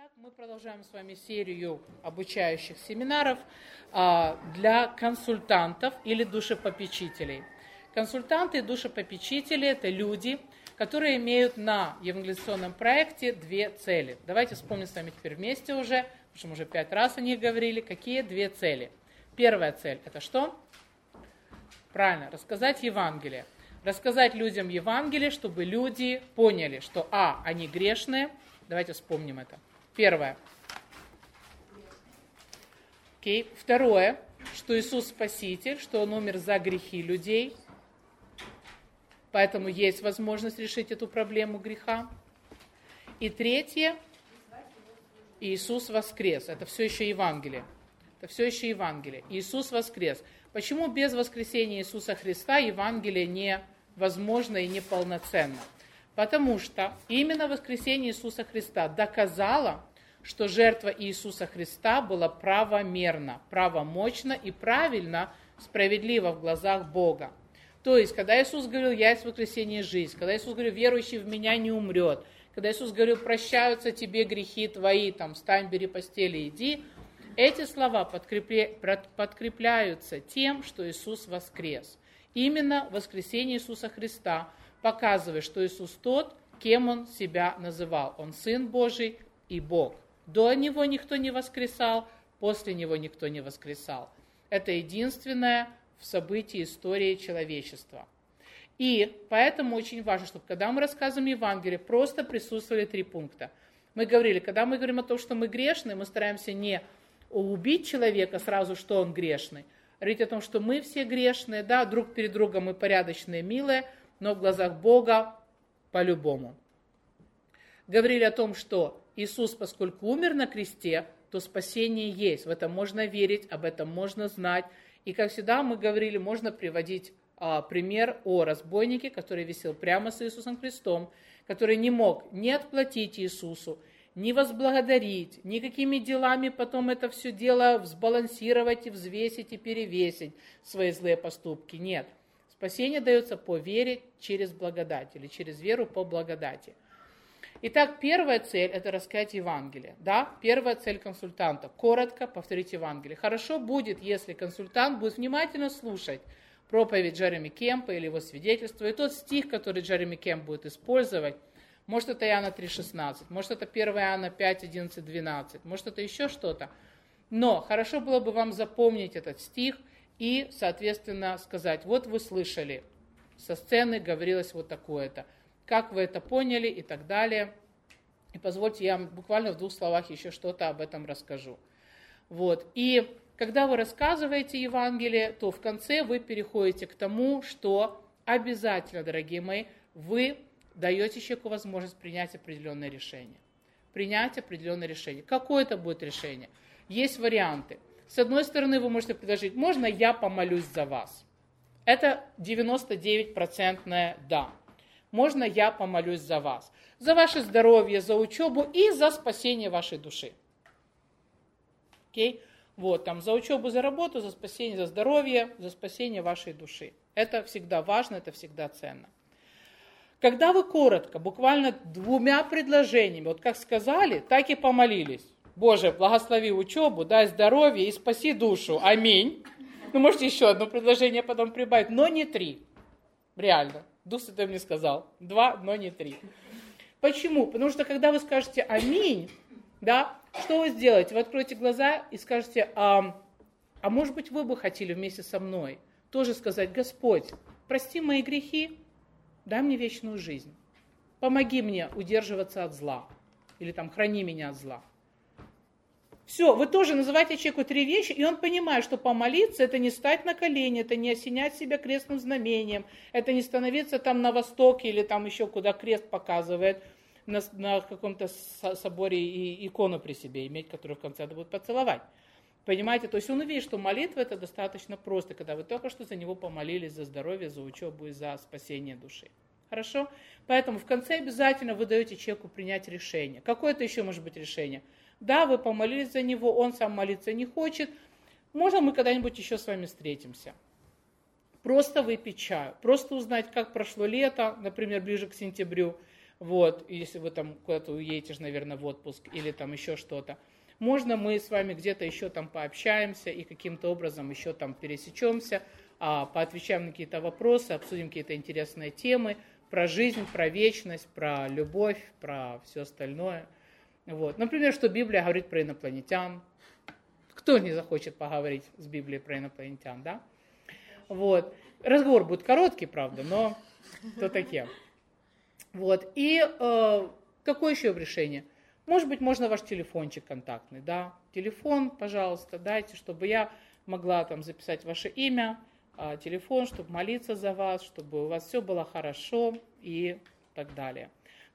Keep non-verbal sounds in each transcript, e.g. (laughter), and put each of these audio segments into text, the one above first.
Итак, мы продолжаем с вами серию обучающих семинаров а, для консультантов или душепопечителей. Консультанты и душепопечители – это люди, которые имеют на евангелизационном проекте две цели. Давайте вспомним с вами теперь вместе уже, потому что мы уже пять раз о них говорили, какие две цели. Первая цель – это что? Правильно, рассказать Евангелие. Рассказать людям Евангелие, чтобы люди поняли, что а, они грешные, давайте вспомним это – Первое. Окей. Второе, что Иисус Спаситель, что Он умер за грехи людей. Поэтому есть возможность решить эту проблему греха. И третье, Иисус воскрес. Это все еще Евангелие. Это все еще Евангелие. Иисус воскрес. Почему без воскресения Иисуса Христа Евангелие не возможно и не полноценно? Потому что именно воскресение Иисуса Христа доказало, что жертва Иисуса Христа была правомерна, правомочна и правильно, справедлива в глазах Бога. То есть, когда Иисус говорил, я есть воскресение жизнь, когда Иисус говорил, верующий в меня не умрет, когда Иисус говорил, прощаются тебе грехи твои, там, встань, бери постели, иди, эти слова подкрепляются тем, что Иисус воскрес. Именно воскресение Иисуса Христа показывает, что Иисус тот, кем Он себя называл. Он Сын Божий и Бог. До него никто не воскресал, после него никто не воскресал. Это единственное в событии истории человечества. И поэтому очень важно, чтобы когда мы рассказываем Евангелие, просто присутствовали три пункта. Мы говорили, когда мы говорим о том, что мы грешны, мы стараемся не убить человека сразу, что он грешный, говорить о том, что мы все грешные, да, друг перед другом мы порядочные, милые, но в глазах Бога по-любому. Говорили о том, что Иисус, поскольку умер на кресте, то спасение есть. В этом можно верить, об этом можно знать. И, как всегда, мы говорили, можно приводить а, пример о разбойнике, который висел прямо с Иисусом Христом, который не мог ни отплатить Иисусу, ни возблагодарить, никакими делами потом это все дело взбалансировать и взвесить и перевесить свои злые поступки. Нет. Спасение дается по вере через благодать или через веру по благодати. Итак, первая цель – это рассказать Евангелие. Да? Первая цель консультанта – коротко повторить Евангелие. Хорошо будет, если консультант будет внимательно слушать проповедь Джереми Кемпа или его свидетельство, и тот стих, который Джереми Кемп будет использовать, может, это Иоанна 3,16, может, это 1 Иоанна 5, 11, 12, может, это еще что-то. Но хорошо было бы вам запомнить этот стих и, соответственно, сказать, вот вы слышали, со сцены говорилось вот такое-то – как вы это поняли и так далее. И позвольте, я буквально в двух словах еще что-то об этом расскажу. Вот. И когда вы рассказываете Евангелие, то в конце вы переходите к тому, что обязательно, дорогие мои, вы даете человеку возможность принять определенное решение. Принять определенное решение. Какое это будет решение? Есть варианты. С одной стороны, вы можете предложить, можно я помолюсь за вас? Это 99% да можно я помолюсь за вас, за ваше здоровье, за учебу и за спасение вашей души. Окей? Вот, там, за учебу, за работу, за спасение, за здоровье, за спасение вашей души. Это всегда важно, это всегда ценно. Когда вы коротко, буквально двумя предложениями, вот как сказали, так и помолились. Боже, благослови учебу, дай здоровье и спаси душу. Аминь. Ну, можете еще одно предложение потом прибавить, но не три. Реально. Дух Святой мне сказал. Два, но не три. Почему? Потому что когда вы скажете «Аминь», да, что вы сделаете? Вы откроете глаза и скажете, а, а может быть, вы бы хотели вместе со мной тоже сказать, Господь, прости мои грехи, дай мне вечную жизнь. Помоги мне удерживаться от зла. Или там храни меня от зла. Все, вы тоже называете человеку три вещи, и он понимает, что помолиться – это не стать на колени, это не осенять себя крестным знамением, это не становиться там на востоке или там еще куда крест показывает, на, на каком-то соборе и икону при себе иметь, которую в конце надо будет поцеловать. Понимаете, то есть он увидит, что молитва это достаточно просто, когда вы только что за него помолились за здоровье, за учебу и за спасение души. Хорошо? Поэтому в конце обязательно вы даете человеку принять решение. Какое это еще может быть решение? Да, вы помолились за него, он сам молиться не хочет. Можно мы когда-нибудь еще с вами встретимся? Просто выпить чаю, просто узнать, как прошло лето, например, ближе к сентябрю. вот, если вы там куда-то уедете, наверное, в отпуск или там еще что-то. Можно мы с вами где-то еще там пообщаемся и каким-то образом еще там пересечемся, а, поотвечаем на какие-то вопросы, обсудим какие-то интересные темы про жизнь, про вечность, про любовь, про все остальное. Вот. Например, что Библия говорит про инопланетян. Кто не захочет поговорить с Библией про инопланетян, да? Вот. Разговор будет короткий, правда, но то такие. Вот. И э, какое еще решение? Может быть, можно ваш телефончик контактный, да? Телефон, пожалуйста, дайте, чтобы я могла там записать ваше имя, э, телефон, чтобы молиться за вас, чтобы у вас все было хорошо и так далее.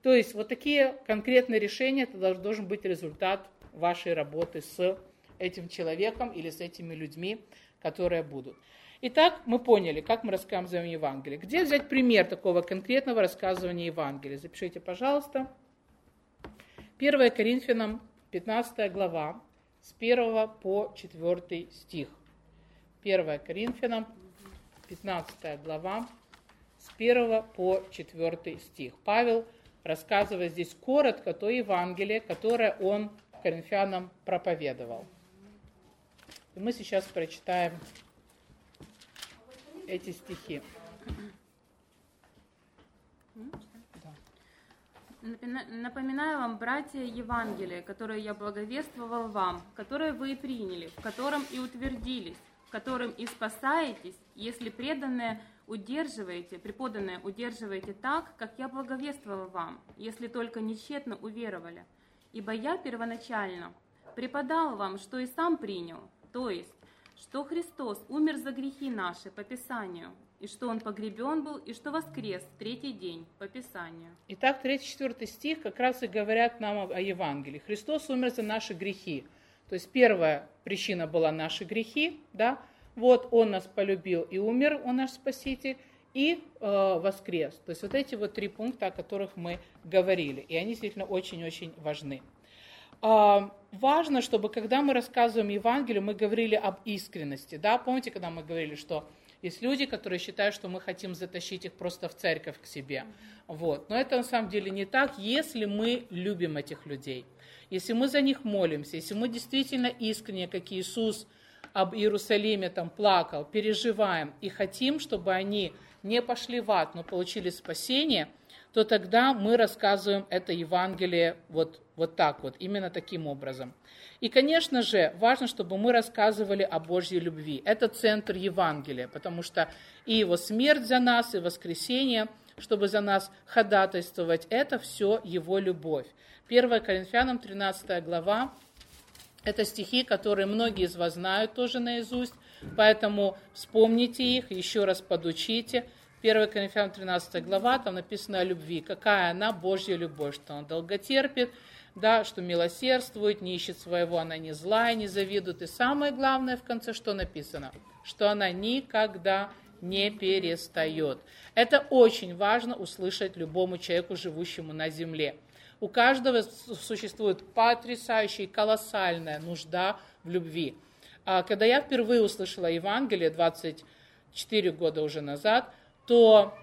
То есть вот такие конкретные решения, это должен быть результат вашей работы с этим человеком или с этими людьми, которые будут. Итак, мы поняли, как мы рассказываем Евангелие. Где взять пример такого конкретного рассказывания Евангелия? Запишите, пожалуйста. 1 Коринфянам, 15 глава, с 1 по 4 стих. 1 Коринфянам, 15 глава, с 1 по 4 стих. Павел рассказывает здесь коротко то Евангелие, которое он коринфянам проповедовал. И мы сейчас прочитаем эти стихи. Напоминаю вам, братья, Евангелие, которое я благовествовал вам, которое вы и приняли, в котором и утвердились, в котором и спасаетесь, если преданное удерживаете, преподанное удерживаете так, как я благовествовал вам, если только нечетно уверовали. Ибо я первоначально преподал вам, что и сам принял, то есть что Христос умер за грехи наши по Писанию, и что Он погребен был, и что воскрес в третий день по Писанию. Итак, 3-4 стих как раз и говорят нам о Евангелии. Христос умер за наши грехи. То есть первая причина была наши грехи, да, вот Он нас полюбил и умер, Он наш Спаситель, и э, воскрес. То есть вот эти вот три пункта, о которых мы говорили, и они действительно очень-очень важны. А, важно, чтобы когда мы рассказываем Евангелие, мы говорили об искренности. Да? Помните, когда мы говорили, что есть люди, которые считают, что мы хотим затащить их просто в церковь к себе. Вот. Но это на самом деле не так, если мы любим этих людей. Если мы за них молимся, если мы действительно искренне, как Иисус об Иерусалиме там плакал, переживаем и хотим, чтобы они не пошли в ад, но получили спасение – то тогда мы рассказываем это Евангелие вот, вот так вот, именно таким образом. И, конечно же, важно, чтобы мы рассказывали о Божьей любви. Это центр Евангелия, потому что и его смерть за нас, и воскресение, чтобы за нас ходатайствовать, это все его любовь. 1 Коринфянам 13 глава, это стихи, которые многие из вас знают тоже наизусть, поэтому вспомните их, еще раз подучите – 1 Коринфянам 13 глава, там написано о любви. Какая она Божья любовь, что она долготерпит, да, что милосердствует, не ищет своего, она не злая, не завидует. И самое главное в конце, что написано? Что она никогда не перестает. Это очень важно услышать любому человеку, живущему на земле. У каждого существует потрясающая, колоссальная нужда в любви. А когда я впервые услышала Евангелие 24 года уже назад – то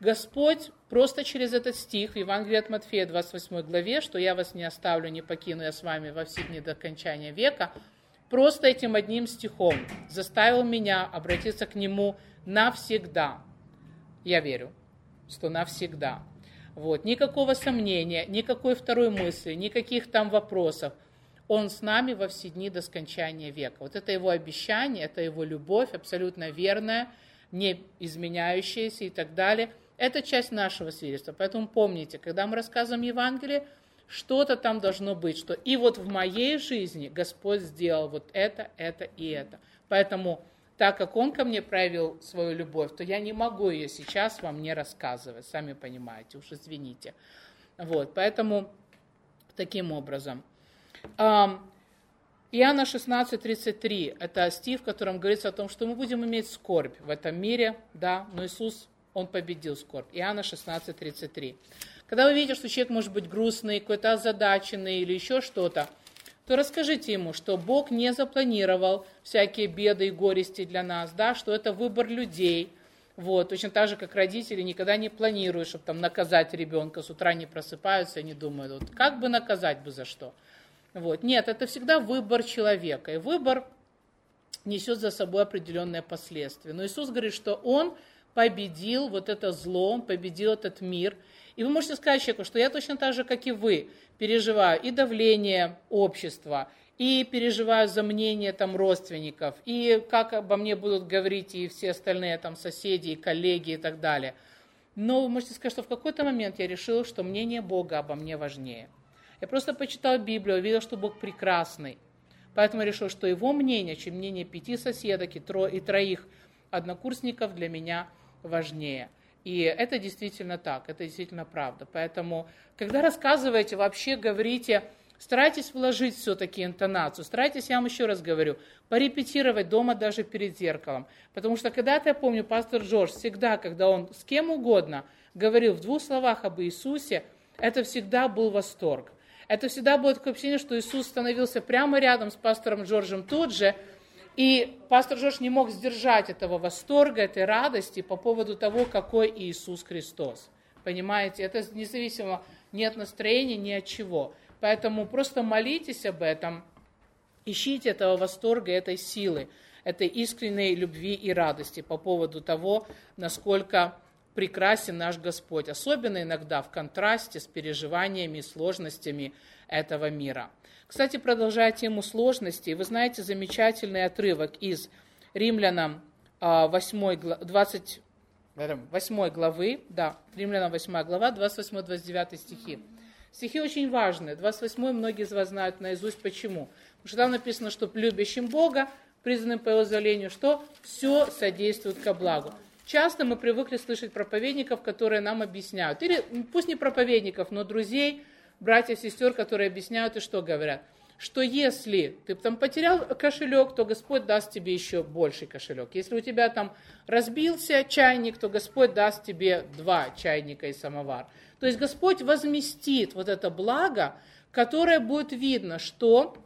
Господь просто через этот стих в Евангелии от Матфея, 28 главе, что я вас не оставлю, не покину я с вами во все дни до окончания века, просто этим одним стихом заставил меня обратиться к Нему навсегда. Я верю, что навсегда. Вот. Никакого сомнения, никакой второй мысли, никаких там вопросов. Он с нами во все дни до скончания века. Вот это его обещание, это его любовь, абсолютно верная – не изменяющиеся и так далее. Это часть нашего свидетельства. Поэтому помните, когда мы рассказываем Евангелие, что-то там должно быть, что и вот в моей жизни Господь сделал вот это, это и это. Поэтому, так как Он ко мне проявил свою любовь, то я не могу ее сейчас вам не рассказывать, сами понимаете, уж извините. Вот, поэтому таким образом. Иоанна 16:33 – это стих, в котором говорится о том, что мы будем иметь скорбь в этом мире, да, но Иисус, Он победил скорбь. Иоанна 16:33. Когда вы видите, что человек может быть грустный, какой-то озадаченный или еще что-то, то расскажите ему, что Бог не запланировал всякие беды и горести для нас, да, что это выбор людей, Вот, точно так же, как родители никогда не планируют, чтобы там наказать ребенка, с утра не просыпаются и не думают, вот как бы наказать бы за что. Вот. Нет, это всегда выбор человека. И выбор несет за собой определенные последствия. Но Иисус говорит, что Он победил вот это зло, Он победил этот мир. И вы можете сказать человеку, что я точно так же, как и вы, переживаю и давление общества, и переживаю за мнение там родственников, и как обо мне будут говорить и все остальные там соседи, и коллеги и так далее. Но вы можете сказать, что в какой-то момент я решил, что мнение Бога обо мне важнее. Я просто почитал Библию, увидел, что Бог прекрасный. Поэтому решил, что его мнение, чем мнение пяти соседок и, тро, и троих однокурсников для меня важнее. И это действительно так, это действительно правда. Поэтому, когда рассказываете, вообще говорите, Старайтесь вложить все-таки интонацию, старайтесь, я вам еще раз говорю, порепетировать дома даже перед зеркалом. Потому что когда-то, я помню, пастор Джордж всегда, когда он с кем угодно говорил в двух словах об Иисусе, это всегда был восторг. Это всегда было такое ощущение, что Иисус становился прямо рядом с пастором Джорджем тут же, и пастор Джордж не мог сдержать этого восторга, этой радости по поводу того, какой Иисус Христос. Понимаете, это независимо ни от настроения, ни от чего. Поэтому просто молитесь об этом, ищите этого восторга, этой силы, этой искренней любви и радости по поводу того, насколько прекрасен наш Господь, особенно иногда в контрасте с переживаниями и сложностями этого мира. Кстати, продолжая тему сложностей, вы знаете замечательный отрывок из Римлянам 8, 20, 8 главы, да, Римлянам 8 глава, 28-29 стихи. Стихи очень важные. 28 многие из вас знают наизусть. Почему? Потому что там написано, что любящим Бога, признанным по его залению, что все содействует ко благу. Часто мы привыкли слышать проповедников, которые нам объясняют. Или пусть не проповедников, но друзей, братьев, сестер, которые объясняют и что говорят. Что если ты там потерял кошелек, то Господь даст тебе еще больший кошелек. Если у тебя там разбился чайник, то Господь даст тебе два чайника и самовар. То есть Господь возместит вот это благо, которое будет видно, что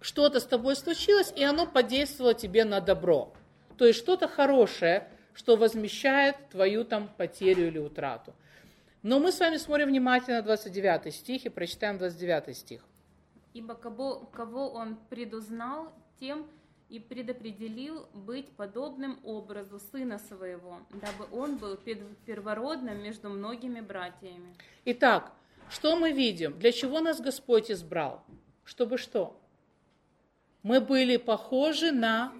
что-то с тобой случилось, и оно подействовало тебе на добро. То есть что-то хорошее, что возмещает твою там потерю или утрату. Но мы с вами смотрим внимательно на 29 стих и прочитаем 29 стих. «Ибо кого, кого он предузнал, тем и предопределил быть подобным образу сына своего, дабы он был первородным между многими братьями. Итак, что мы видим? Для чего нас Господь избрал? Чтобы что? Мы были похожи на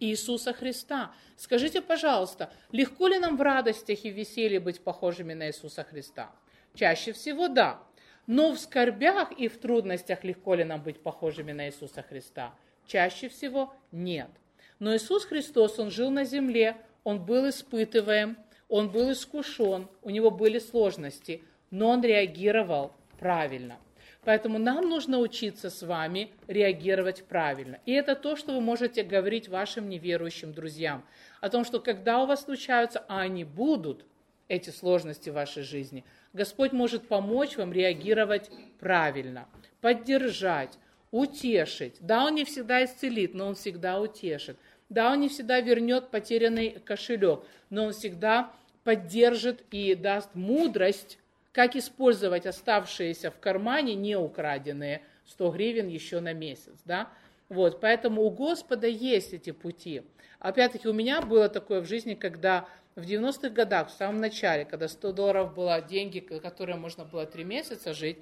Иисуса Христа. Скажите, пожалуйста, легко ли нам в радостях и веселье быть похожими на Иисуса Христа? Чаще всего да. Но в скорбях и в трудностях легко ли нам быть похожими на Иисуса Христа? Чаще всего нет. Но Иисус Христос, Он жил на земле, Он был испытываем, Он был искушен, у Него были сложности, но Он реагировал правильно. Поэтому нам нужно учиться с вами реагировать правильно. И это то, что вы можете говорить вашим неверующим друзьям. О том, что когда у вас случаются, а они будут, эти сложности в вашей жизни, Господь может помочь вам реагировать правильно, поддержать, утешить. Да, он не всегда исцелит, но он всегда утешит. Да, он не всегда вернет потерянный кошелек, но он всегда поддержит и даст мудрость, как использовать оставшиеся в кармане неукраденные 100 гривен еще на месяц. Да? Вот, поэтому у Господа есть эти пути. Опять-таки у меня было такое в жизни, когда в 90-х годах, в самом начале, когда 100 долларов было деньги, которые можно было 3 месяца жить,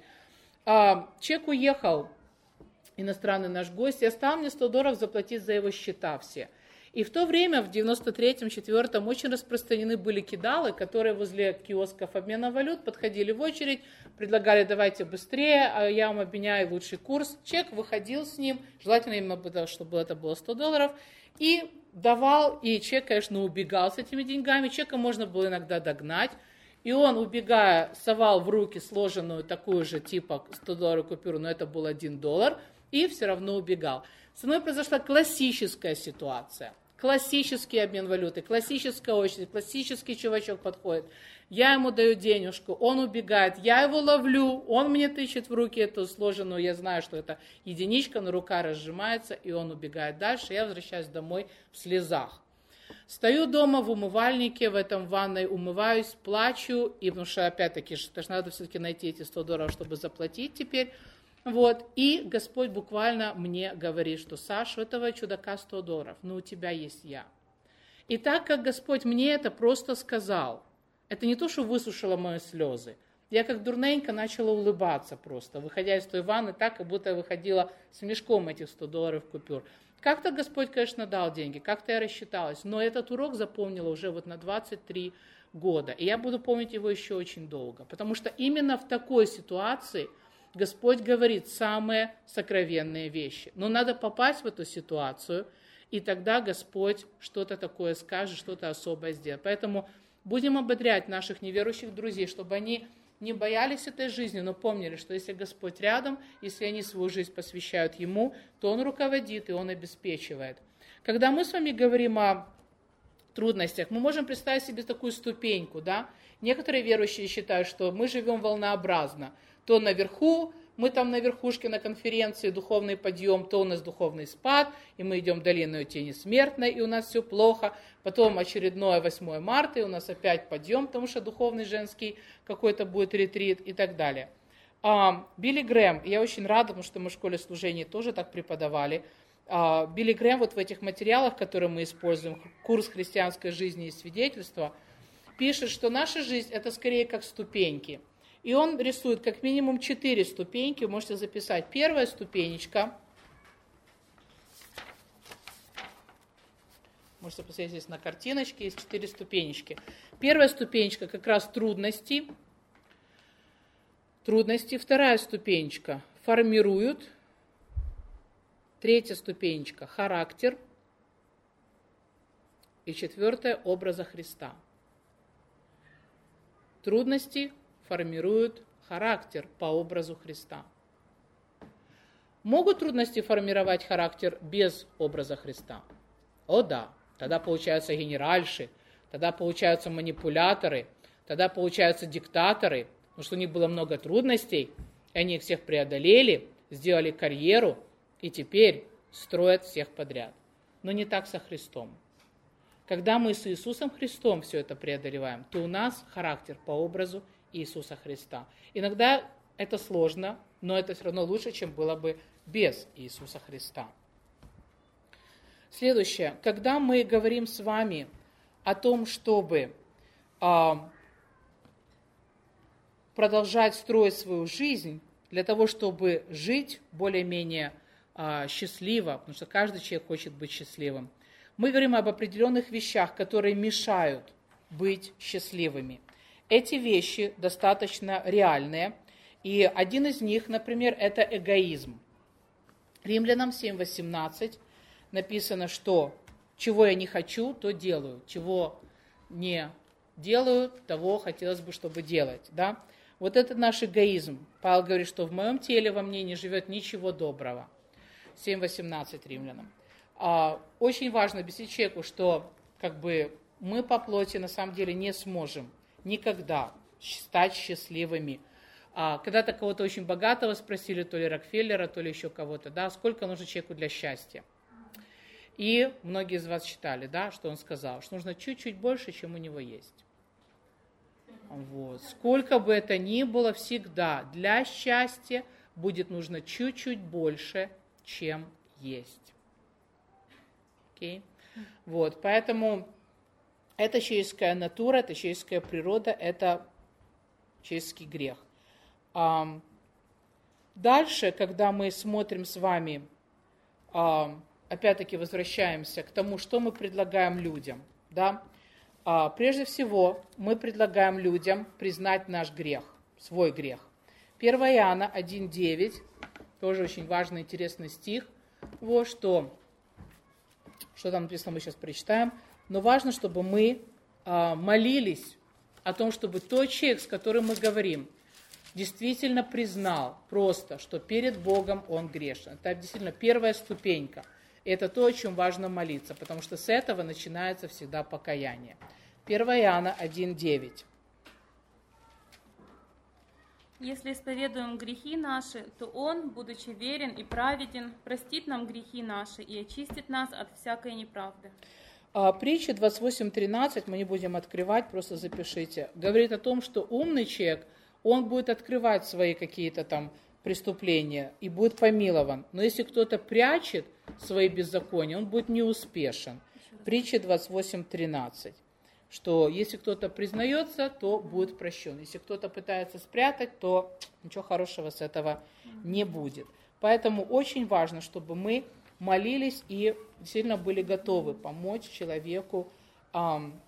а, чек уехал иностранный наш гость, и оставил мне 100 долларов заплатить за его счета все. И в то время, в 93-м, 4-м, очень распространены были кидалы, которые возле киосков обмена валют подходили в очередь, предлагали, давайте быстрее, а я вам обменяю лучший курс. Чек выходил с ним, желательно именно, чтобы это было 100 долларов, и давал, и чек, конечно, убегал с этими деньгами. Чека можно было иногда догнать, и он, убегая, совал в руки сложенную такую же типа 100 долларов купюру, но это был 1 доллар – и все равно убегал. Со мной произошла классическая ситуация. Классический обмен валюты, классическая очередь, классический чувачок подходит. Я ему даю денежку, он убегает, я его ловлю, он мне тычет в руки эту сложенную, я знаю, что это единичка, но рука разжимается, и он убегает дальше, я возвращаюсь домой в слезах. Стою дома в умывальнике, в этом ванной умываюсь, плачу, и потому что, опять-таки, что надо все-таки найти эти 100 долларов, чтобы заплатить теперь. Вот, и Господь буквально мне говорит, что Саша, у этого чудака 100 долларов, но у тебя есть я. И так как Господь мне это просто сказал, это не то, что высушило мои слезы, я как дурненько начала улыбаться просто, выходя из той ванны, так, как будто я выходила с мешком этих 100 долларов купюр. Как-то Господь, конечно, дал деньги, как-то я рассчиталась, но этот урок запомнила уже вот на 23 года. И я буду помнить его еще очень долго, потому что именно в такой ситуации Господь говорит самые сокровенные вещи. Но надо попасть в эту ситуацию, и тогда Господь что-то такое скажет, что-то особое сделает. Поэтому будем ободрять наших неверующих друзей, чтобы они не боялись этой жизни, но помнили, что если Господь рядом, если они свою жизнь посвящают Ему, то Он руководит и Он обеспечивает. Когда мы с вами говорим о трудностях, мы можем представить себе такую ступеньку, да? Некоторые верующие считают, что мы живем волнообразно. То наверху мы там на верхушке на конференции духовный подъем, то у нас духовный спад, и мы идем долиной тени смертной, и у нас все плохо. Потом очередное 8 марта, и у нас опять подъем, потому что духовный женский какой-то будет ретрит и так далее. А, Билли Грэм, я очень рада, потому что мы в школе служения тоже так преподавали. А, Билли Грэм вот в этих материалах, которые мы используем, курс христианской жизни и свидетельства, пишет, что наша жизнь это скорее как ступеньки – и он рисует как минимум четыре ступеньки. Вы можете записать. Первая ступенечка. Можете посмотреть здесь на картиночке. Есть четыре ступенечки. Первая ступенечка как раз трудности. Трудности. Вторая ступенечка формируют. Третья ступенечка характер. И четвертая образа Христа. Трудности, формируют характер по образу Христа. Могут трудности формировать характер без образа Христа? О да, тогда получаются генеральши, тогда получаются манипуляторы, тогда получаются диктаторы, потому что у них было много трудностей, и они их всех преодолели, сделали карьеру, и теперь строят всех подряд. Но не так со Христом. Когда мы с Иисусом Христом все это преодолеваем, то у нас характер по образу Иисуса Христа. Иногда это сложно, но это все равно лучше, чем было бы без Иисуса Христа. Следующее. Когда мы говорим с вами о том, чтобы а, продолжать строить свою жизнь, для того, чтобы жить более-менее а, счастливо, потому что каждый человек хочет быть счастливым, мы говорим об определенных вещах, которые мешают быть счастливыми эти вещи достаточно реальные. И один из них, например, это эгоизм. Римлянам 7.18 написано, что чего я не хочу, то делаю. Чего не делаю, того хотелось бы, чтобы делать. Да? Вот это наш эгоизм. Павел говорит, что в моем теле во мне не живет ничего доброго. 7.18 римлянам. А, очень важно объяснить человеку, что как бы мы по плоти на самом деле не сможем никогда стать счастливыми. А, когда-то кого-то очень богатого спросили, то ли Рокфеллера, то ли еще кого-то, да, сколько нужно человеку для счастья. И многие из вас читали, да, что он сказал, что нужно чуть-чуть больше, чем у него есть. Вот. Сколько бы это ни было, всегда для счастья будет нужно чуть-чуть больше, чем есть. Okay? Вот, поэтому это человеческая натура, это человеческая природа, это человеческий грех. Дальше, когда мы смотрим с вами, опять-таки возвращаемся к тому, что мы предлагаем людям. Да? А, прежде всего, мы предлагаем людям признать наш грех, свой грех. 1 Иоанна 1.9, тоже очень важный, интересный стих. Вот что, что там написано, мы сейчас прочитаем но важно, чтобы мы а, молились о том, чтобы тот человек, с которым мы говорим, действительно признал просто, что перед Богом он грешен. Это действительно первая ступенька. Это то, о чем важно молиться, потому что с этого начинается всегда покаяние. 1 Иоанна 1.9. Если исповедуем грехи наши, то Он, будучи верен и праведен, простит нам грехи наши и очистит нас от всякой неправды. А притча 28.13, мы не будем открывать, просто запишите, говорит о том, что умный человек, он будет открывать свои какие-то там преступления и будет помилован. Но если кто-то прячет свои беззакония, он будет неуспешен. Притча 28.13 что если кто-то признается, то будет прощен. Если кто-то пытается спрятать, то ничего хорошего с этого не будет. Поэтому очень важно, чтобы мы молились и сильно были готовы помочь человеку эм,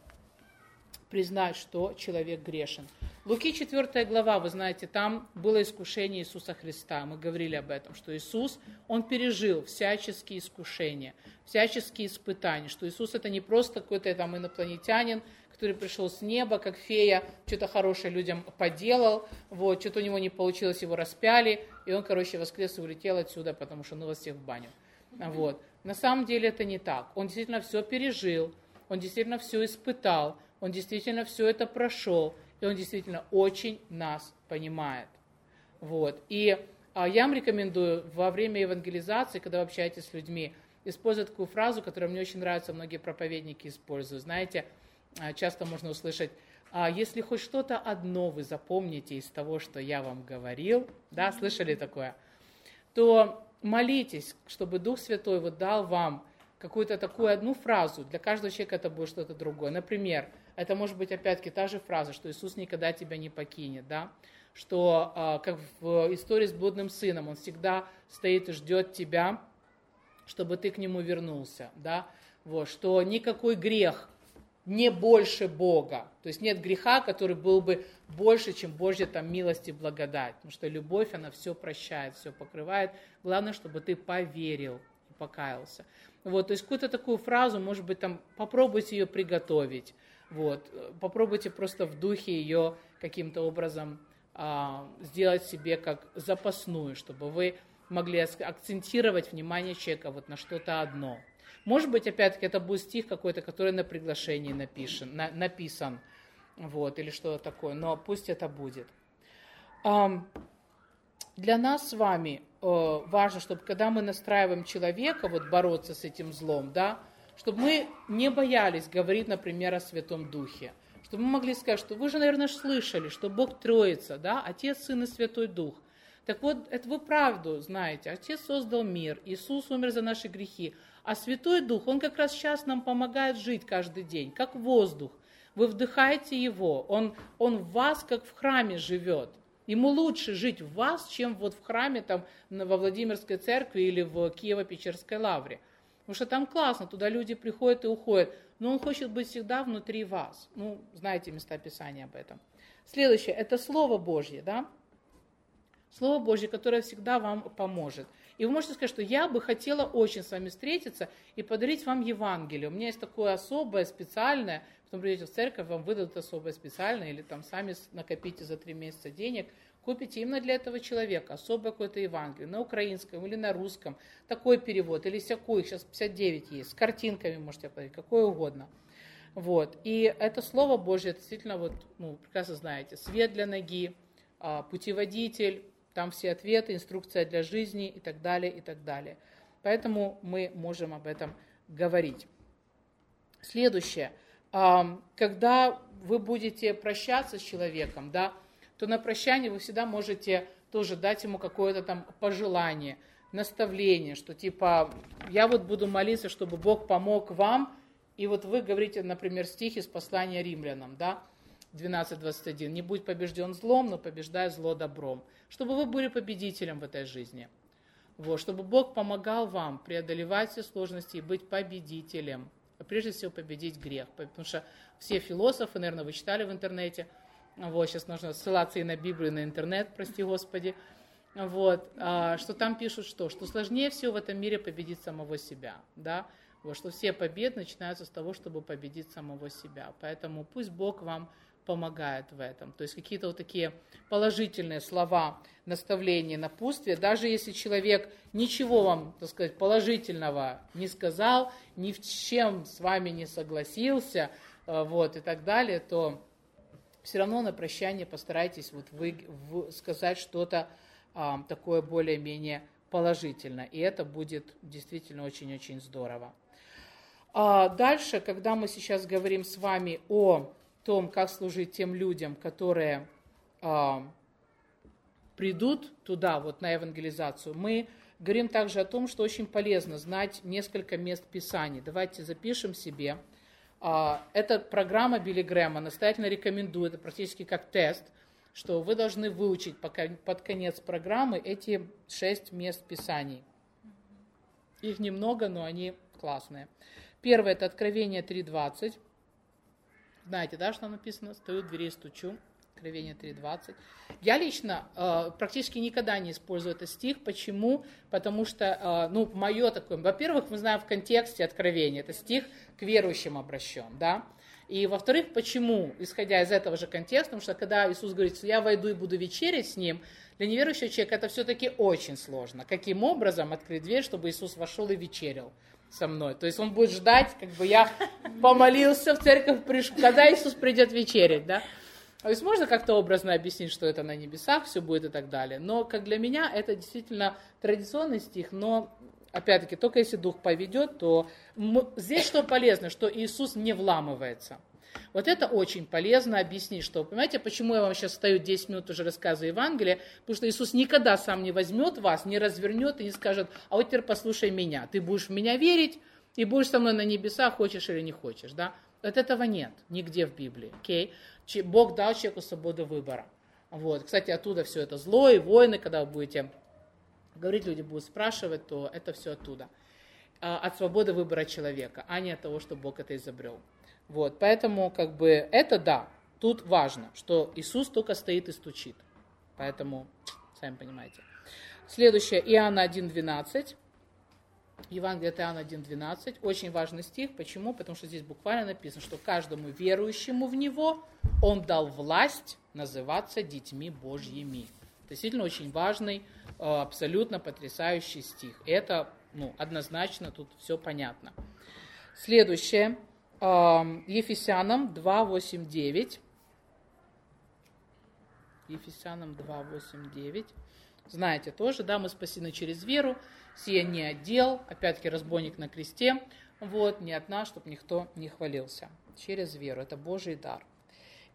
признать, что человек грешен. Луки 4 глава, вы знаете, там было искушение Иисуса Христа. Мы говорили об этом, что Иисус, Он пережил всяческие искушения, всяческие испытания, что Иисус это не просто какой-то там инопланетянин, который пришел с неба, как фея, что-то хорошее людям поделал, вот, что-то у него не получилось, его распяли, и он, короче, воскрес и улетел отсюда, потому что ну вас всех в баню. Вот. На самом деле это не так. Он действительно все пережил, он действительно все испытал, он действительно все это прошел, и он действительно очень нас понимает. Вот. И а, я вам рекомендую во время евангелизации, когда вы общаетесь с людьми, использовать такую фразу, которая мне очень нравится, многие проповедники используют. Знаете, а, часто можно услышать, а если хоть что-то одно вы запомните из того, что я вам говорил, да, слышали такое, то молитесь, чтобы Дух Святой вот дал вам какую-то такую одну фразу. Для каждого человека это будет что-то другое. Например, это может быть опять-таки та же фраза, что Иисус никогда тебя не покинет, да? что, а, как в истории с блудным сыном, он всегда стоит и ждет тебя, чтобы ты к нему вернулся, да? вот, что никакой грех не больше Бога, то есть нет греха, который был бы больше, чем Божья там милость и благодать, потому что любовь, она все прощает, все покрывает, главное, чтобы ты поверил и покаялся. Вот, то есть какую-то такую фразу, может быть, там, попробуйте ее приготовить, вот. Попробуйте просто в духе ее каким-то образом а, сделать себе как запасную, чтобы вы могли акцентировать внимание человека вот на что-то одно. Может быть, опять-таки, это будет стих какой-то, который на приглашении напишен, на, написан, вот, или что-то такое, но пусть это будет. Для нас с вами э, важно, чтобы когда мы настраиваем человека вот бороться с этим злом, да, чтобы мы не боялись говорить, например, о Святом Духе. Чтобы мы могли сказать, что вы же, наверное, слышали, что Бог Троица, да, Отец, Сын и Святой Дух. Так вот, это вы правду знаете. Отец создал мир, Иисус умер за наши грехи. А Святой Дух, Он как раз сейчас нам помогает жить каждый день, как воздух. Вы вдыхаете Его, Он, он в вас, как в храме живет. Ему лучше жить в вас, чем вот в храме там, во Владимирской церкви или в Киево-Печерской лавре. Потому что там классно, туда люди приходят и уходят. Но он хочет быть всегда внутри вас. Ну, знаете места Писания об этом. Следующее, это Слово Божье, да? Слово Божье, которое всегда вам поможет. И вы можете сказать, что я бы хотела очень с вами встретиться и подарить вам Евангелие. У меня есть такое особое, специальное, потом придете в церковь, вам выдадут особое специальное, или там сами накопите за три месяца денег – купите именно для этого человека особое какое-то Евангелие на украинском или на русском, такой перевод, или всякую, сейчас 59 есть, с картинками можете оплатить, какое угодно. Вот. И это Слово Божье, действительно, вот, ну, прекрасно знаете, свет для ноги, а, путеводитель, там все ответы, инструкция для жизни и так далее, и так далее. Поэтому мы можем об этом говорить. Следующее. Когда вы будете прощаться с человеком, да, то на прощание вы всегда можете тоже дать ему какое-то там пожелание, наставление, что типа я вот буду молиться, чтобы Бог помог вам, и вот вы говорите, например, стих из послания римлянам, да, 12.21, не будь побежден злом, но побеждай зло добром, чтобы вы были победителем в этой жизни. Вот, чтобы Бог помогал вам преодолевать все сложности и быть победителем. А прежде всего победить грех. Потому что все философы, наверное, вы читали в интернете – вот, сейчас нужно ссылаться и на Библию, и на интернет, прости Господи. Вот, а, что там пишут что? Что сложнее всего в этом мире победить самого себя, да? Вот, что все победы начинаются с того, чтобы победить самого себя. Поэтому пусть Бог вам помогает в этом. То есть какие-то вот такие положительные слова, наставления, напутствия, даже если человек ничего вам, так сказать, положительного не сказал, ни в чем с вами не согласился, э, вот, и так далее, то все равно на прощание постарайтесь вот вы, в, сказать что-то а, такое более-менее положительное. И это будет действительно очень-очень здорово. А дальше, когда мы сейчас говорим с вами о том, как служить тем людям, которые а, придут туда, вот на евангелизацию, мы говорим также о том, что очень полезно знать несколько мест Писаний. Давайте запишем себе. А, эта программа Билли Грэма настоятельно рекомендую, это практически как тест, что вы должны выучить под конец программы эти шесть мест Писаний. Их немного, но они классные. Первое – это Откровение 3.20. Знаете, да, что написано? Стою в двери, стучу. Откровение 3.20. Я лично э, практически никогда не использую этот стих. Почему? Потому что, э, ну, мое такое, во-первых, мы знаем в контексте Откровения, это стих к верующим обращен, да. И во-вторых, почему, исходя из этого же контекста, потому что когда Иисус говорит, что я войду и буду вечерить с ним, для неверующего человека это все-таки очень сложно. Каким образом открыть дверь, чтобы Иисус вошел и вечерил? Со мной. То есть он будет ждать, как бы я помолился в церковь, пришел, когда Иисус придет вечерить, да. То есть можно как-то образно объяснить, что это на небесах, все будет и так далее. Но как для меня это действительно традиционный стих, но опять-таки только если Дух поведет, то здесь что полезно, что Иисус не вламывается. Вот это очень полезно объяснить, что, понимаете, почему я вам сейчас стою 10 минут уже рассказываю Евангелие, потому что Иисус никогда сам не возьмет вас, не развернет и не скажет, а вот теперь послушай меня, ты будешь в меня верить, и будешь со мной на небесах, хочешь или не хочешь, да? Вот этого нет нигде в Библии, окей? Okay? Бог дал человеку свободу выбора. Вот. Кстати, оттуда все это зло и войны, когда вы будете говорить, люди будут спрашивать, то это все оттуда. А, от свободы выбора человека, а не от того, что Бог это изобрел. Вот, поэтому как бы это да, тут важно, что Иисус только стоит и стучит. Поэтому, сами понимаете. Следующее, Иоанна 1.12. Евангелие от Иоанна 1.12. Очень важный стих. Почему? Потому что здесь буквально написано, что каждому верующему в Него Он дал власть называться детьми Божьими. Действительно очень важный, э, абсолютно потрясающий стих. Это ну, однозначно тут все понятно. Следующее. Ефесянам 2.8.9. Ефесянам 2.8.9. Знаете тоже, да, мы спасены через веру, сия не отдел, опять-таки разбойник на кресте, вот, не от нас, чтобы никто не хвалился. Через веру, это Божий дар.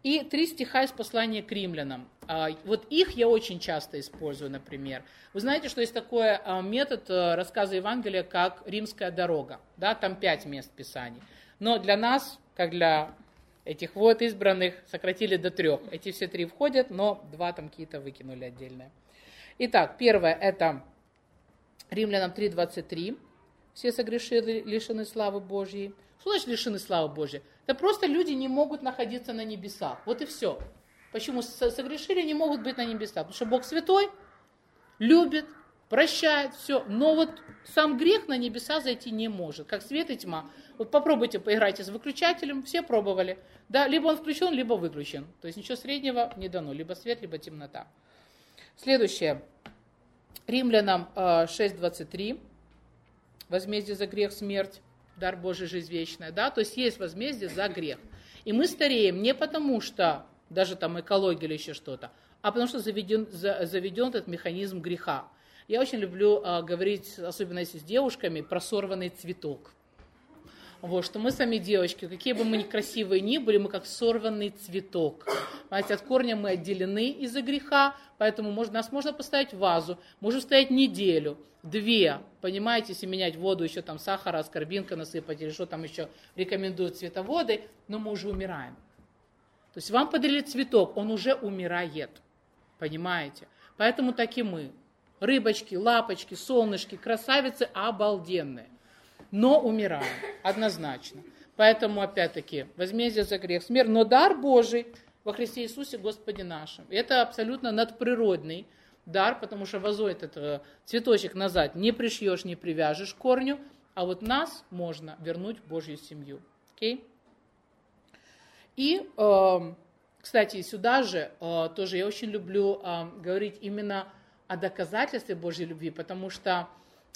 И три стиха из послания к римлянам. А, вот их я очень часто использую, например. Вы знаете, что есть такой а, метод э, рассказа Евангелия, как римская дорога. Да, там пять мест Писаний. Но для нас, как для этих вот избранных, сократили до трех. Эти все три входят, но два там какие-то выкинули отдельные. Итак, первое это Римлянам 3.23. Все согрешили, лишены славы Божьей. Что значит лишены славы Божьей? Это просто люди не могут находиться на небесах. Вот и все. Почему согрешили, не могут быть на небесах? Потому что Бог святой, любит, прощает, все. Но вот сам грех на небеса зайти не может, как свет и тьма. Вот попробуйте поиграйте с выключателем, все пробовали. Да, либо он включен, либо выключен. То есть ничего среднего не дано, либо свет, либо темнота. Следующее. Римлянам 6.23. Э, Возмездие за грех смерть дар Божий жизнь вечная, да, то есть есть возмездие за грех. И мы стареем не потому, что даже там экология или еще что-то, а потому что заведен, заведен этот механизм греха. Я очень люблю э, говорить, особенно если с девушками, про сорванный цветок. Вот, что мы сами девочки, какие бы мы ни красивые ни были, мы как сорванный цветок. Понимаете, от корня мы отделены из-за греха, поэтому можно, нас можно поставить в вазу, можно стоять неделю, две, понимаете, если менять воду, еще там сахара, аскорбинка насыпать или что там еще рекомендуют цветоводы, но мы уже умираем. То есть вам подарили цветок, он уже умирает, понимаете? Поэтому так и мы. Рыбочки, лапочки, солнышки, красавицы обалденные но умираем, однозначно. Поэтому, опять-таки, возмездие за грех, смерть, но дар Божий во Христе Иисусе Господе нашим. Это абсолютно надприродный дар, потому что возой этот цветочек назад не пришьешь, не привяжешь к корню, а вот нас можно вернуть в Божью семью. Okay? И, э, кстати, сюда же э, тоже я очень люблю э, говорить именно о доказательстве Божьей любви, потому что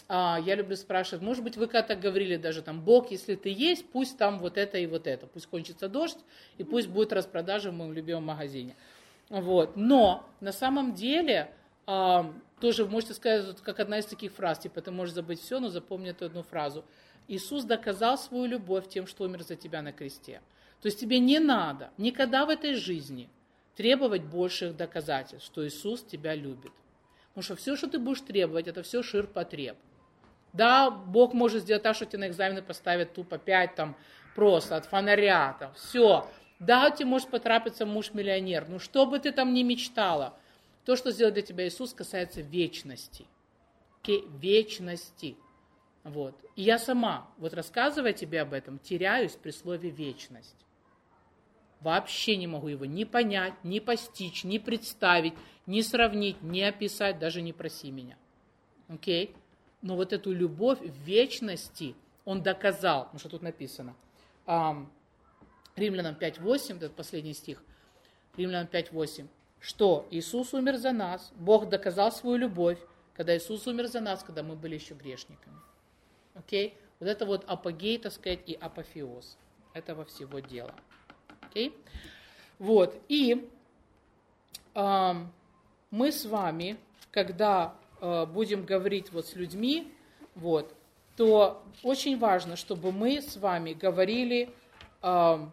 а, я люблю спрашивать, может быть, вы когда-то говорили даже там, Бог, если ты есть, пусть там вот это и вот это, пусть кончится дождь, и пусть будет распродажа в моем любимом магазине. Вот. Но на самом деле, а, тоже можете сказать, как одна из таких фраз, типа, ты можешь забыть все, но запомни эту одну фразу. Иисус доказал свою любовь тем, что умер за тебя на кресте. То есть тебе не надо никогда в этой жизни требовать больших доказательств, что Иисус тебя любит. Потому что все, что ты будешь требовать, это все шир потреб. Да, Бог может сделать так, что тебе на экзамены поставят тупо 5 там просто от фонаря, там, все. Да, тебе может потрапиться муж-миллионер, ну что бы ты там ни мечтала, то, что сделал для тебя Иисус, касается вечности. Вечности. Вот. И я сама, вот рассказывая тебе об этом, теряюсь при слове вечность. Вообще не могу его ни понять, ни постичь, ни представить, ни сравнить, ни описать, даже не проси меня. Окей? Okay? Но вот эту любовь в вечности он доказал, потому что тут написано. Римлянам 5.8, этот последний стих, Римлянам 5.8, что Иисус умер за нас, Бог доказал свою любовь, когда Иисус умер за нас, когда мы были еще грешниками. Окей? Okay? Вот это вот апогей, так сказать, и апофеоз этого всего дела. Окей? Okay? Вот, и э, мы с вами, когда э, будем говорить вот с людьми, вот, то очень важно, чтобы мы с вами говорили э,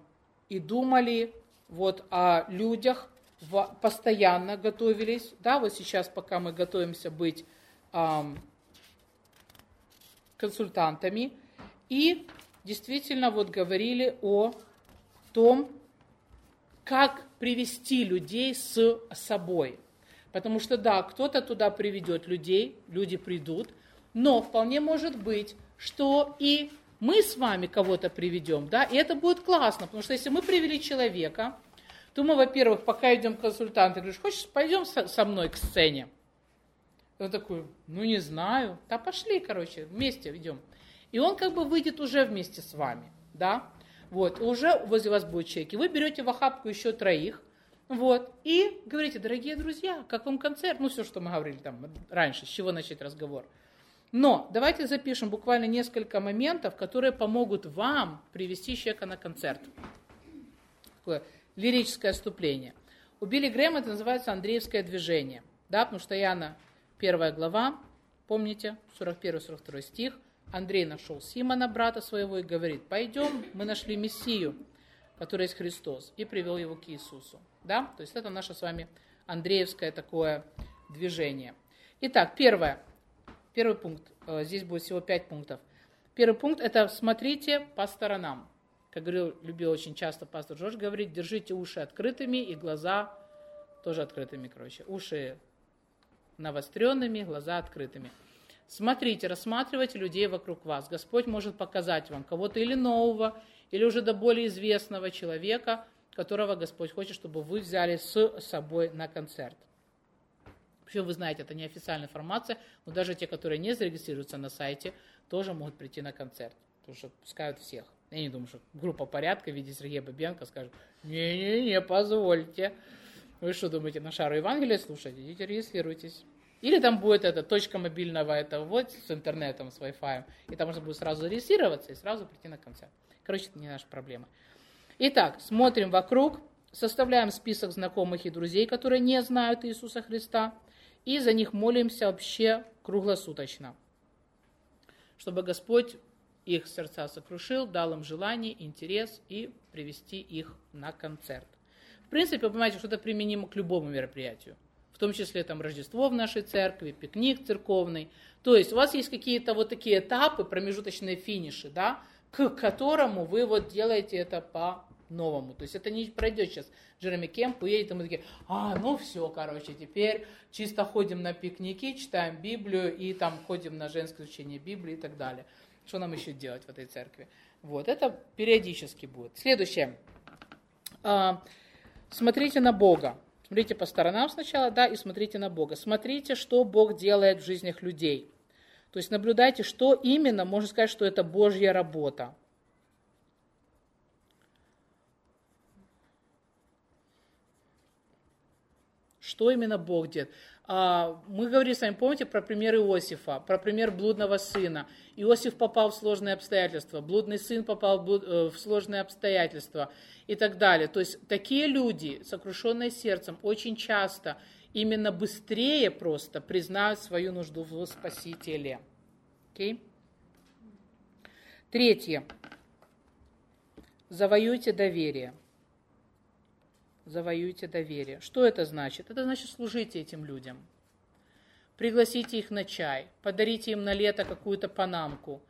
и думали вот о людях, в, постоянно готовились, да, вот сейчас, пока мы готовимся быть э, консультантами, и действительно вот говорили о том, как привести людей с собой. Потому что да, кто-то туда приведет людей, люди придут, но вполне может быть, что и мы с вами кого-то приведем, да, и это будет классно, потому что если мы привели человека, то мы, во-первых, пока идем к консультанту, говоришь, хочешь, пойдем со, мной к сцене? Он такой, ну не знаю, да пошли, короче, вместе идем. И он как бы выйдет уже вместе с вами, да, вот, уже возле вас будет человек, и вы берете в охапку еще троих, вот, и говорите, дорогие друзья, как вам концерт, ну все, что мы говорили там раньше, с чего начать разговор – но давайте запишем буквально несколько моментов, которые помогут вам привести человека на концерт. Такое лирическое вступление. У Билли Грэма это называется Андреевское движение. Да, потому что Яна, первая глава, помните, 41-42 стих, Андрей нашел Симона, брата своего, и говорит, пойдем, мы нашли Мессию, который есть Христос, и привел его к Иисусу. Да? То есть это наше с вами Андреевское такое движение. Итак, первое. Первый пункт, э, здесь будет всего пять пунктов. Первый пункт – это смотрите по сторонам. Как говорил, любил очень часто пастор Джордж говорить, держите уши открытыми и глаза тоже открытыми, короче. Уши навостренными, глаза открытыми. Смотрите, рассматривайте людей вокруг вас. Господь может показать вам кого-то или нового, или уже до более известного человека, которого Господь хочет, чтобы вы взяли с собой на концерт. Вообще, вы знаете, это не официальная информация, но даже те, которые не зарегистрируются на сайте, тоже могут прийти на концерт, потому что пускают всех. Я не думаю, что группа порядка в виде Сергея Бабенко скажет, не-не-не, позвольте. Вы что думаете, на шару Евангелия слушать? Идите регистрируйтесь. Или там будет эта точка мобильного этого вот с интернетом, с Wi-Fi, и там можно будет сразу зарегистрироваться и сразу прийти на концерт. Короче, это не наша проблема. Итак, смотрим вокруг, составляем список знакомых и друзей, которые не знают Иисуса Христа – и за них молимся вообще круглосуточно, чтобы Господь их сердца сокрушил, дал им желание, интерес и привести их на концерт. В принципе, вы понимаете, что это применимо к любому мероприятию, в том числе там Рождество в нашей церкви, пикник церковный. То есть у вас есть какие-то вот такие этапы, промежуточные финиши, да, к которому вы вот делаете это по новому. То есть это не пройдет сейчас. Джереми Кемп уедет, и мы такие, а, ну все, короче, теперь чисто ходим на пикники, читаем Библию и там ходим на женское учение Библии и так далее. Что нам еще делать в этой церкви? Вот, это периодически будет. Следующее. А, смотрите на Бога. Смотрите по сторонам сначала, да, и смотрите на Бога. Смотрите, что Бог делает в жизнях людей. То есть наблюдайте, что именно, можно сказать, что это Божья работа. Что именно Бог делает? А, мы говорили с вами, помните, про пример Иосифа, про пример блудного сына. Иосиф попал в сложные обстоятельства, блудный сын попал в, э, в сложные обстоятельства и так далее. То есть такие люди, сокрушенные сердцем, очень часто именно быстрее просто признают свою нужду в Спасителе. Okay? Третье. Завоюйте доверие. Завоюйте доверие. Что это значит? Это значит служите этим людям. Пригласите их на чай, подарите им на лето какую-то панамку.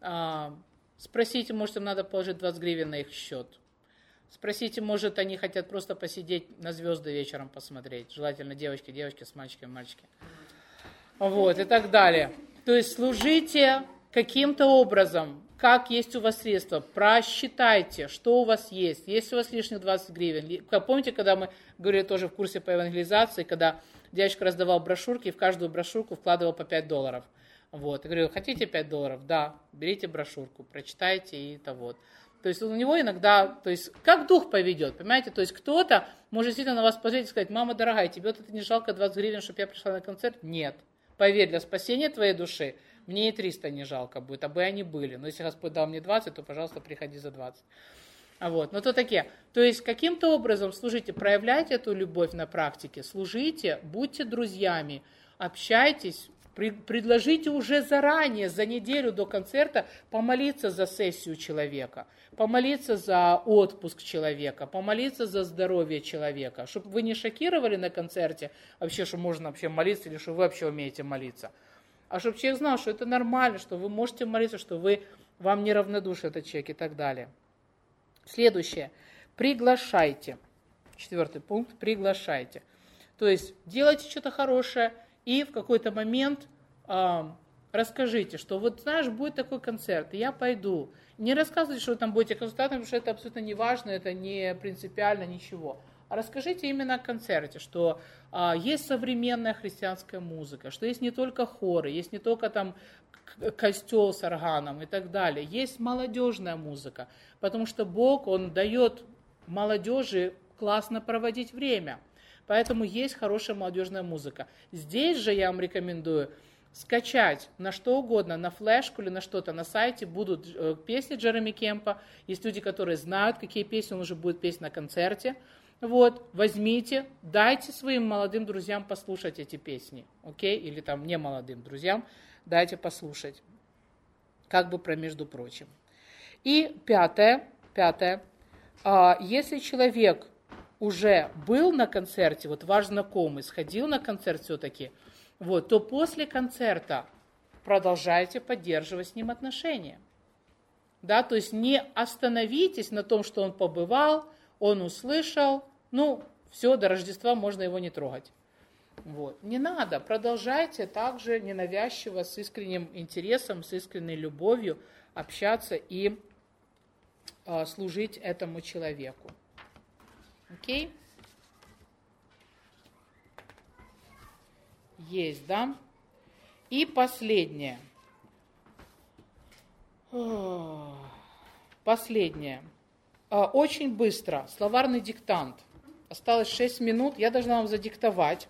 А, спросите, может, им надо положить 20 гривен на их счет. Спросите, может, они хотят просто посидеть на звезды вечером посмотреть. Желательно девочки, девочки с мальчиками, мальчики. Вот, и так далее. То есть служите каким-то образом, как есть у вас средства, просчитайте, что у вас есть. Есть у вас лишних 20 гривен. Помните, когда мы говорили тоже в курсе по евангелизации, когда дядечка раздавал брошюрки, и в каждую брошюрку вкладывал по 5 долларов. Вот. Я говорю, хотите 5 долларов? Да, берите брошюрку, прочитайте и это вот. То есть у него иногда, то есть как дух поведет, понимаете? То есть кто-то может действительно на вас посмотреть и сказать, мама дорогая, тебе вот это не жалко 20 гривен, чтобы я пришла на концерт? Нет. Поверь, для спасения твоей души мне и 300 не жалко будет, а бы они были. Но если Господь дал мне 20, то, пожалуйста, приходи за 20. Вот, но то такие. То есть каким-то образом служите, проявляйте эту любовь на практике, служите, будьте друзьями, общайтесь, предложите уже заранее, за неделю до концерта, помолиться за сессию человека, помолиться за отпуск человека, помолиться за здоровье человека, чтобы вы не шокировали на концерте, вообще, что можно вообще молиться, или что вы вообще умеете молиться, а чтобы человек знал, что это нормально, что вы можете молиться, что вы, вам не равнодушен этот человек и так далее. Следующее. Приглашайте. Четвертый пункт. Приглашайте. То есть делайте что-то хорошее – и в какой-то момент э, расскажите, что вот знаешь, будет такой концерт, и я пойду. Не рассказывайте, что вы там будете консультантом, потому что это абсолютно не важно, это не принципиально ничего. А расскажите именно о концерте, что а, есть современная христианская музыка, что есть не только хоры, есть не только там костел с органом и так далее, есть молодежная музыка, потому что Бог, Он дает молодежи классно проводить время. Поэтому есть хорошая молодежная музыка. Здесь же я вам рекомендую скачать на что угодно, на флешку или на что-то, на сайте будут э, песни Джереми Кемпа. Есть люди, которые знают, какие песни он уже будет петь на концерте. Вот, возьмите, дайте своим молодым друзьям послушать эти песни, окей, или там не молодым друзьям, дайте послушать, как бы про между прочим. И пятое, пятое, а, если человек уже был на концерте, вот ваш знакомый сходил на концерт все-таки, вот, то после концерта продолжайте поддерживать с ним отношения. Да, то есть не остановитесь на том, что он побывал, он услышал, ну, все, до Рождества можно его не трогать. Вот. Не надо, продолжайте также ненавязчиво, с искренним интересом, с искренней любовью общаться и э, служить этому человеку. Окей? Есть, да? И последнее. Последнее. А, очень быстро. Словарный диктант. Осталось 6 минут. Я должна вам задиктовать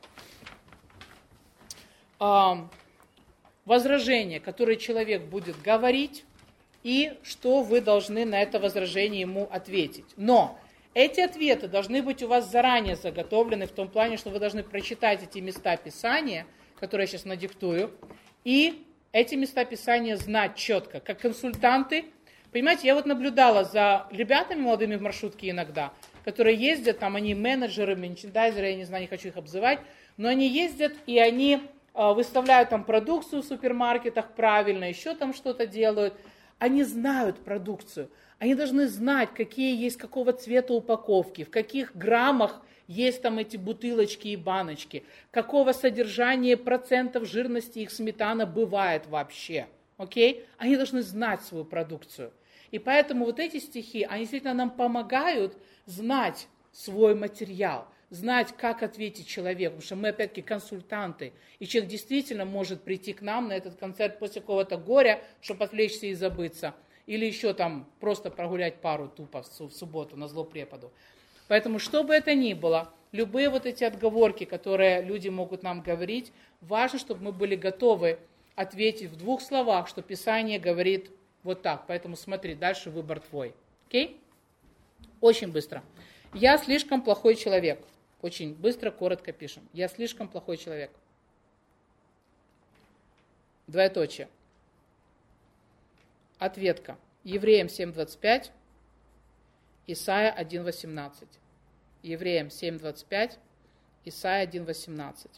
а, возражение, которое человек будет говорить, и что вы должны на это возражение ему ответить. Но эти ответы должны быть у вас заранее заготовлены в том плане, что вы должны прочитать эти места Писания, которые я сейчас надиктую, и эти места Писания знать четко, как консультанты. Понимаете, я вот наблюдала за ребятами молодыми в маршрутке иногда, которые ездят, там они менеджеры, мерчендайзеры, я не знаю, не хочу их обзывать, но они ездят и они а, выставляют там продукцию в супермаркетах правильно, еще там что-то делают. Они знают продукцию. Они должны знать, какие есть, какого цвета упаковки, в каких граммах есть там эти бутылочки и баночки, какого содержания процентов жирности их сметана бывает вообще. Окей? Они должны знать свою продукцию. И поэтому вот эти стихи, они действительно нам помогают знать свой материал, знать, как ответить человеку, потому что мы, опять-таки, консультанты, и человек действительно может прийти к нам на этот концерт после какого-то горя, чтобы отвлечься и забыться – или еще там просто прогулять пару тупо в субботу на зло преподу. Поэтому, что бы это ни было, любые вот эти отговорки, которые люди могут нам говорить, важно, чтобы мы были готовы ответить в двух словах, что Писание говорит вот так. Поэтому смотри, дальше выбор твой. Окей? Очень быстро. Я слишком плохой человек. Очень быстро, коротко пишем. Я слишком плохой человек. Двоеточие. Ответка. Евреям 7.25, Исайя 1.18. Евреям 7.25, Исайя 1.18.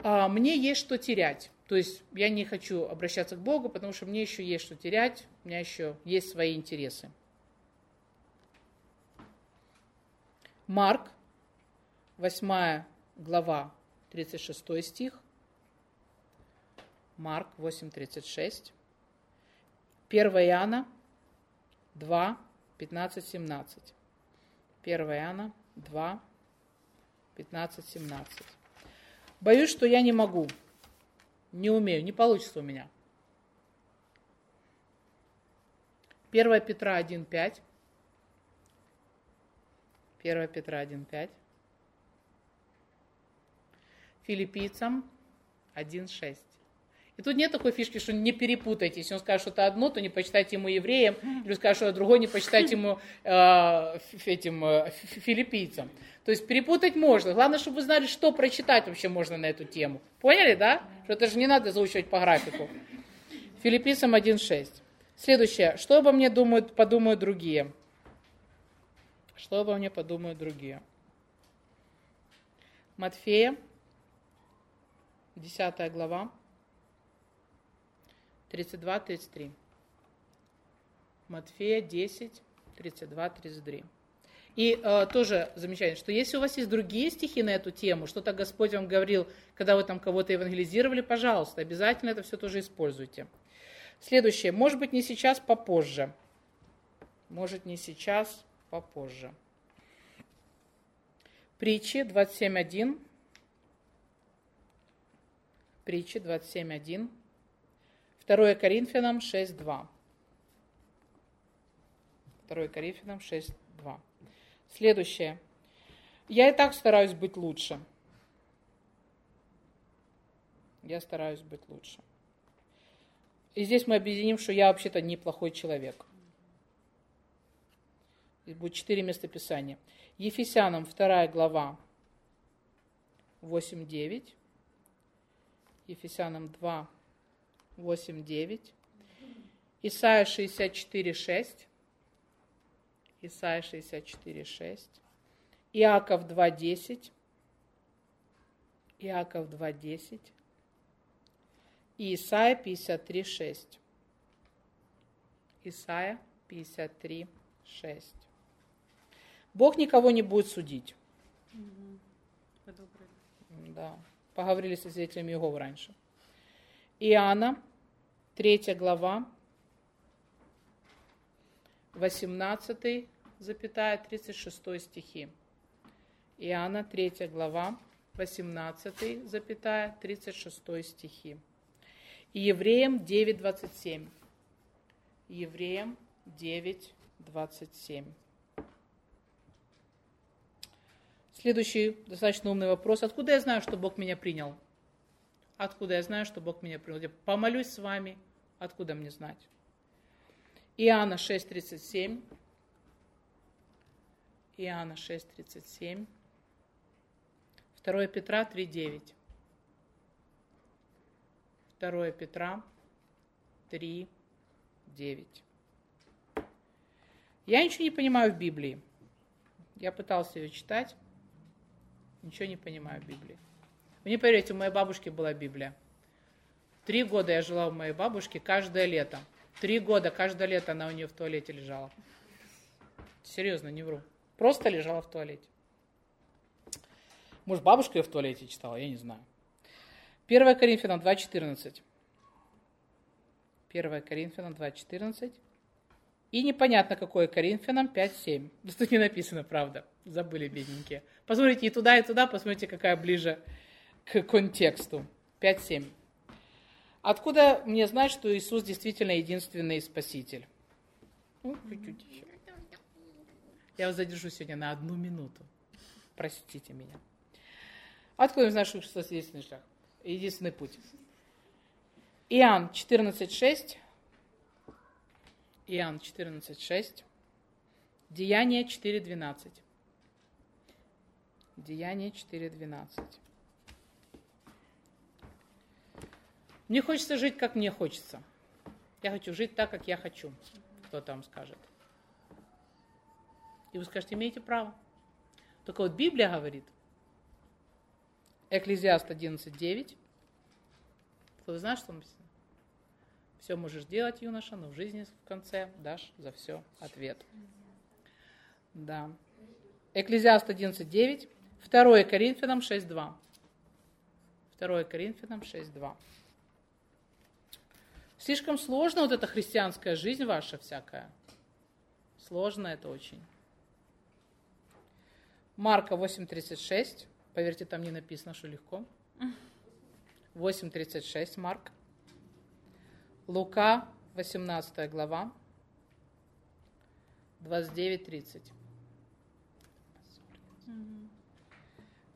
А, мне есть что терять. То есть я не хочу обращаться к Богу, потому что мне еще есть что терять, у меня еще есть свои интересы. Марк, 8 глава, 36 стих. Марк 8, 36. 1 Иоанна 2, 15, 17. 1 Иоанна 2, 15, 17. Боюсь, что я не могу, не умею, не получится у меня. 1 Петра 1, 5. 1 Петра 1, 5. Филиппийцам 1, 6. И тут нет такой фишки, что не перепутайте. Если он скажет что-то одно, то не почитайте ему евреям, или скажет что-то другое, не почитайте ему э, этим э, филиппийцам. То есть перепутать можно. Главное, чтобы вы знали, что прочитать вообще можно на эту тему. Поняли, да? Что это же не надо заучивать по графику. Филиппийцам 1.6. Следующее. Что обо мне думают, подумают другие? Что обо мне подумают другие? Матфея, 10 глава, 32-33. Матфея 10, 32-33. И э, тоже замечательно, что если у вас есть другие стихи на эту тему, что-то Господь вам говорил, когда вы там кого-то евангелизировали, пожалуйста, обязательно это все тоже используйте. Следующее. Может быть, не сейчас, попозже. Может, не сейчас, попозже. Притчи 27.1. Притчи 27.1. 2 Коринфянам 6.2. 2 Коринфянам 6.2. Следующее. Я и так стараюсь быть лучше. Я стараюсь быть лучше. И здесь мы объединим, что я вообще-то неплохой человек. Здесь будет четыре местописания. Ефесянам 2 глава 8-9. Ефесянам 2, 8-9. Исайя 64, 6. Исайя 64, 6. Иаков 2, 10. Иаков 2, 10. И Исайя 53, 6. Исайя 53, 6. Бог никого не будет судить. Да. Поговорили со свидетелями Иеговы раньше. Иоанна, 3 глава, 18, запятая, 36 стихи. Иоанна, 3 глава, 18, запятая, 36 стихи. И Евреям 9.27. Евреям 9.27. Следующий достаточно умный вопрос. Откуда я знаю, что Бог меня принял? Откуда я знаю, что Бог меня принял? Я помолюсь с вами. Откуда мне знать? Иоанна 6.37. Иоанна 6.37. 2 Петра 3.9. 2 Петра 3.9. Я ничего не понимаю в Библии. Я пытался ее читать. Ничего не понимаю в Библии. Вы не поверите, у моей бабушки была Библия. Три года я жила у моей бабушки каждое лето. Три года, каждое лето она у нее в туалете лежала. Серьезно, не вру. Просто лежала в туалете. Может, бабушка ее в туалете читала, я не знаю. 1 Коринфянам 2.14. 1 Коринфянам 2.14. И непонятно, какое Коринфянам 5.7. Тут не написано, правда. Забыли, бедненькие. Посмотрите и туда, и туда, посмотрите, какая ближе к контексту. 5.7. Откуда мне знать, что Иисус действительно единственный Спаситель? Ну. Я вас задержу сегодня на одну минуту. Простите меня. Откуда мне знать, что Христос единственный шаг? Единственный путь. Иоанн 14.6. Иоанн 14.6. Деяние 4.12. Деяние 4.12. Мне хочется жить, как мне хочется. Я хочу жить так, как я хочу. Кто там скажет? И вы скажете, имеете право. Только вот Библия говорит, Экклезиаст 11.9, кто знает, что написано? Все можешь делать, юноша, но в жизни в конце дашь за все ответ. Да. Экклезиаст 11.9, 2 Коринфянам 6.2. 2 Коринфянам 6.2. Слишком сложно вот эта христианская жизнь ваша всякая. Сложно это очень. Марка 8.36. Поверьте, там не написано, что легко. 8.36 Марк. Лука, 18 глава, 29.30.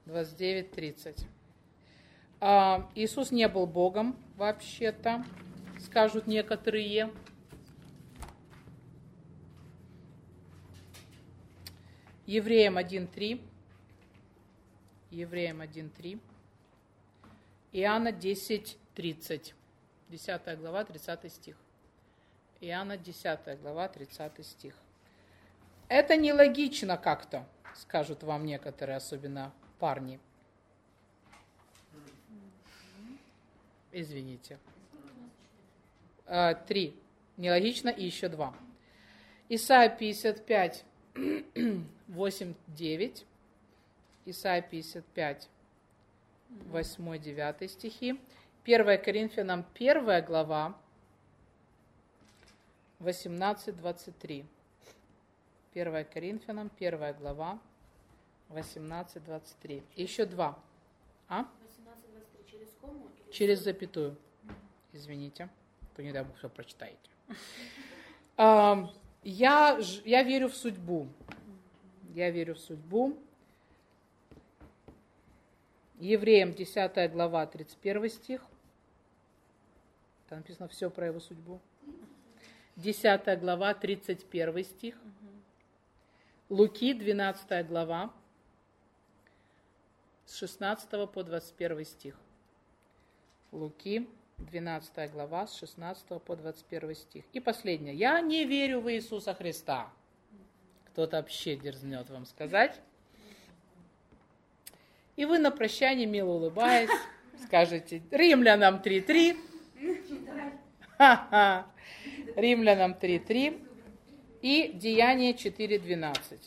29.30. А, Иисус не был Богом вообще-то, скажут некоторые. Евреям 1.3. Евреям 1.3. Иоанна 10.30. 10 глава, 30 стих. Иоанна 10 глава, 30 стих. Это нелогично как-то, скажут вам некоторые, особенно парни. Извините. А, три. Нелогично и еще два. Исайя 55, 8, 9. Исайя 55, 8, 9 стихи. 1 Коринфянам 1 глава, 18-23. 1 Коринфянам 1 глава, 18-23. Еще два. А? 18-23 через кому? Через запятую. Извините. То не дай бог все прочитаете. (laughs) Я, я верю в судьбу. Я верю в судьбу. Евреям 10 глава, 31 стих. Там написано все про его судьбу. 10 глава, 31 стих. Луки, 12 глава, с 16 по 21 стих. Луки, 12 глава, с 16 по 21 стих. И последнее. Я не верю в Иисуса Христа. Кто-то вообще дерзнет вам сказать. И вы на прощание, мило улыбаясь, скажете Римлянам 3.3, Римлянам 3.3 и Деяние 4.12.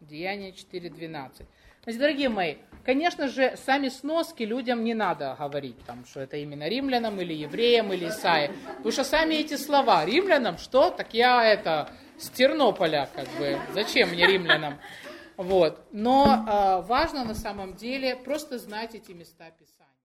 Деяние 4.12. Значит, дорогие мои, конечно же, сами сноски людям не надо говорить, там, что это именно римлянам или евреям или Исаи. Потому что сами эти слова, римлянам, что? Так я это, с Тернополя, как бы, зачем мне римлянам? Вот. Но э, важно на самом деле просто знать эти места Писания.